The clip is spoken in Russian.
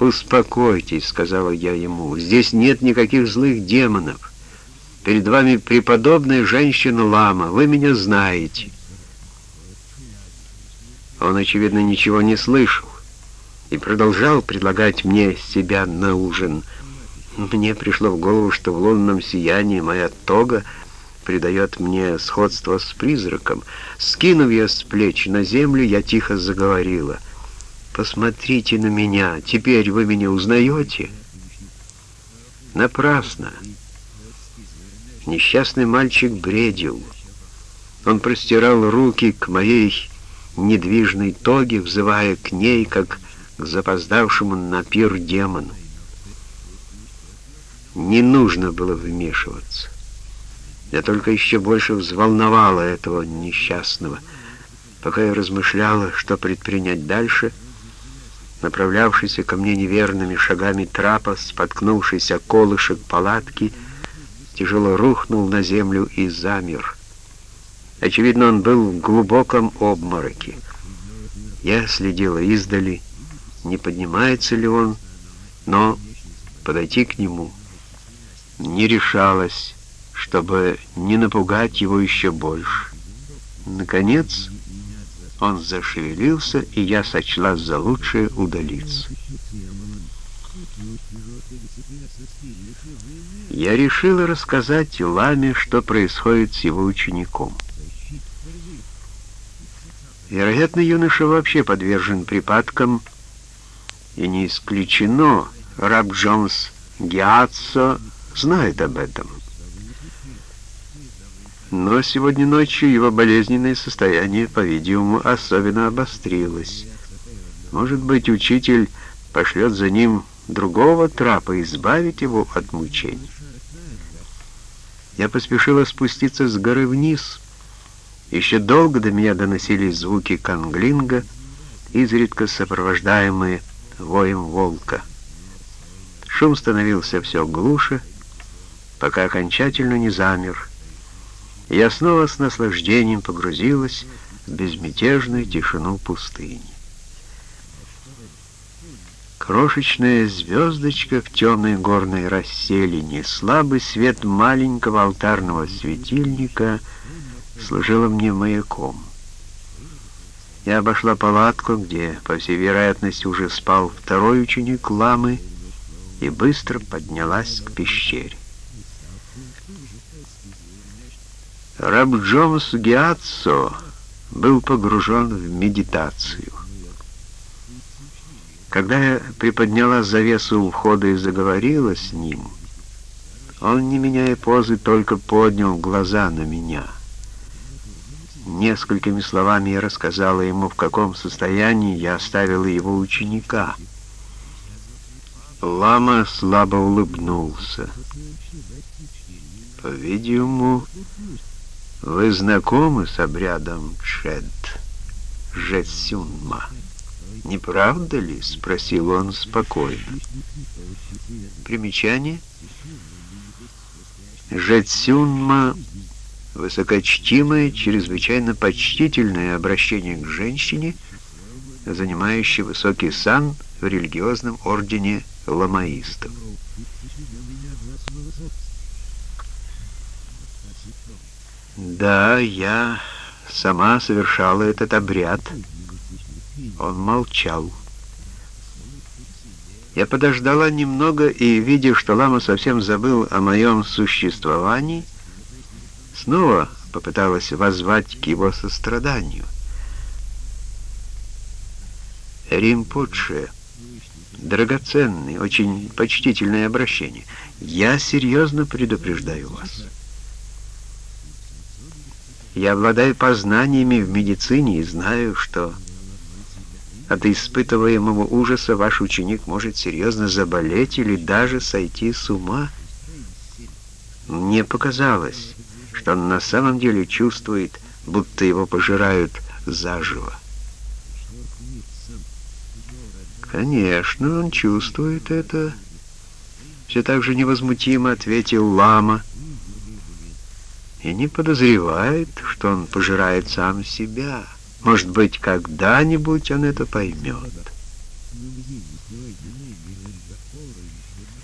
«Успокойтесь», — сказала я ему, — «здесь нет никаких злых демонов. Перед вами преподобная женщина-лама, вы меня знаете». Он, очевидно, ничего не слышал и продолжал предлагать мне себя на ужин. Мне пришло в голову, что в лунном сиянии моя тога придает мне сходство с призраком. Скинув ее с плеч на землю, я тихо заговорила. «Посмотрите на меня, теперь вы меня узнаете?» Напрасно. Несчастный мальчик бредил. Он простирал руки к моей недвижной тоге, взывая к ней, как к запоздавшему на пир демону. Не нужно было вмешиваться. Я только еще больше взволновала этого несчастного. Пока я размышляла, что предпринять дальше, направлявшийся ко мне неверными шагами трапа, споткнувшись о колышек палатки, тяжело рухнул на землю и замер. Очевидно, он был в глубоком обмороке. Я следила издали, не поднимается ли он, но подойти к нему не решалась, чтобы не напугать его еще больше. Наконец, он зашевелился, и я сочла за лучшее удалиться. Я решила рассказать Ламе, что происходит с его учеником. Вероятно, юноша вообще подвержен припадкам, и не исключено, раб Джонс Гиаццо знает об этом. Но сегодня ночью его болезненное состояние, по-видимому, особенно обострилось. Может быть, учитель пошлет за ним другого трапа и избавить его от мучений. Я поспешила спуститься с горы вниз, еще долго до меня доносились звуки канглинга, изредка сопровождаемые воем волка. Шум становился все глуше, пока окончательно не замер. Я снова с наслаждением погрузилась в безмятежную тишину пустыни. Крошечная звездочка в темной горной расселине, слабый свет маленького алтарного светильника — служила мне маяком. Я обошла палатку, где, по всей вероятности, уже спал второй ученик ламы, и быстро поднялась к пещере. Раб Джомс Гиаццо был погружен в медитацию. Когда я приподняла завесу у входа и заговорила с ним, он, не меняя позы, только поднял глаза на меня — Несколькими словами я рассказала ему, в каком состоянии я оставила его ученика. Лама слабо улыбнулся. «По-видимому, вы знакомы с обрядом Чед, Жетсюнма, не правда ли?» — спросил он спокойно. Примечание. Жетсюнма высокочтимое, чрезвычайно почтительное обращение к женщине, занимающей высокий сан в религиозном ордене ламаистов. Да, я сама совершала этот обряд. Он молчал. Я подождала немного и, видя, что лама совсем забыл о моем существовании, снова попыталась воззвать к его состраданию. Римпутше, драгоценный, очень почтительное обращение. Я серьезно предупреждаю вас. Я обладаю познаниями в медицине и знаю, что от испытываемого ужаса ваш ученик может серьезно заболеть или даже сойти с ума. Мне показалось, что он на самом деле чувствует, будто его пожирают заживо. «Конечно, он чувствует это», — все так же невозмутимо ответил лама, «и не подозревает, что он пожирает сам себя. Может быть, когда-нибудь он это поймет».